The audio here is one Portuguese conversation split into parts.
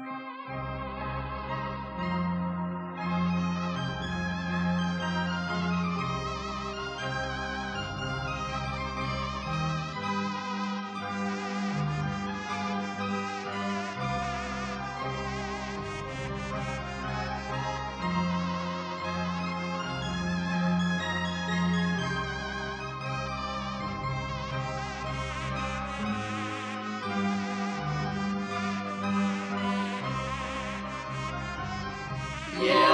Eu Yeah.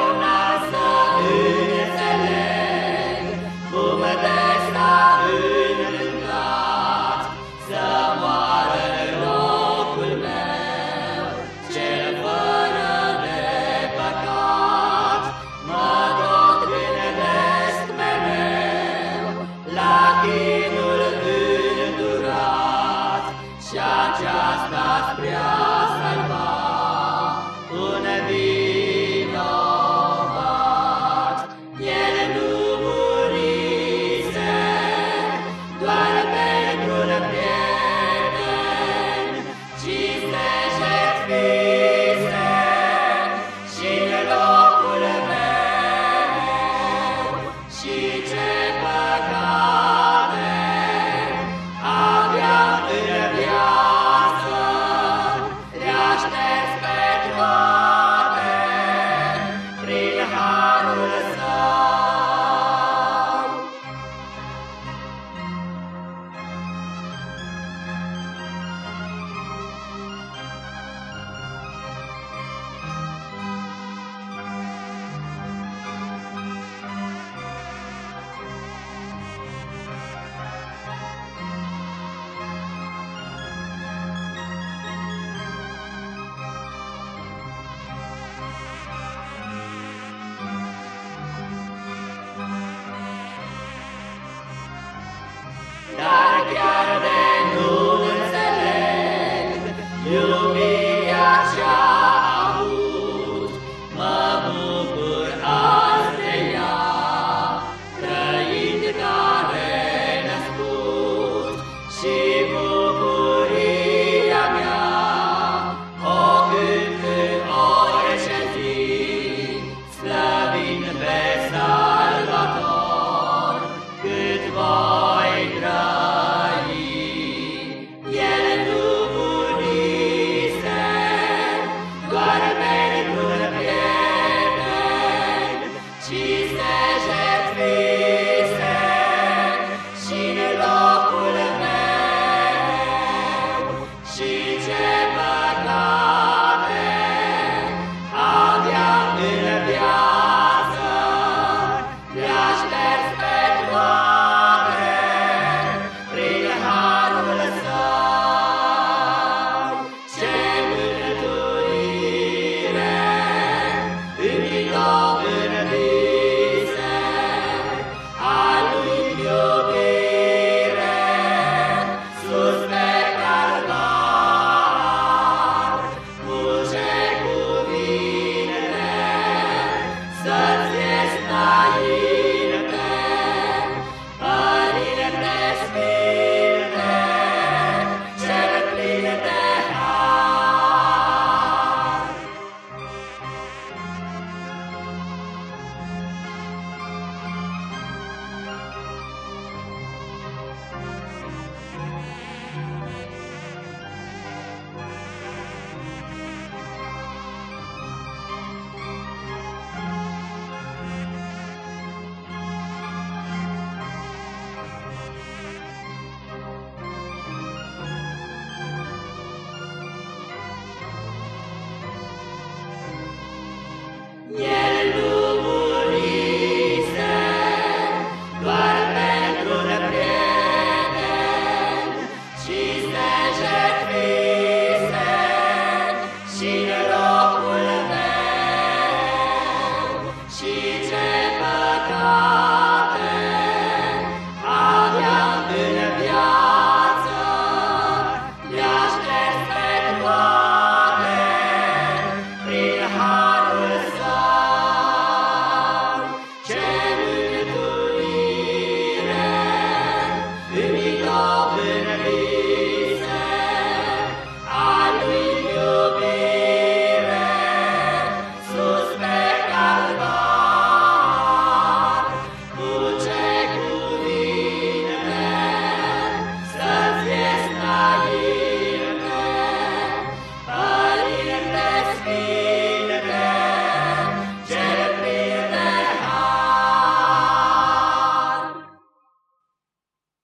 Maria.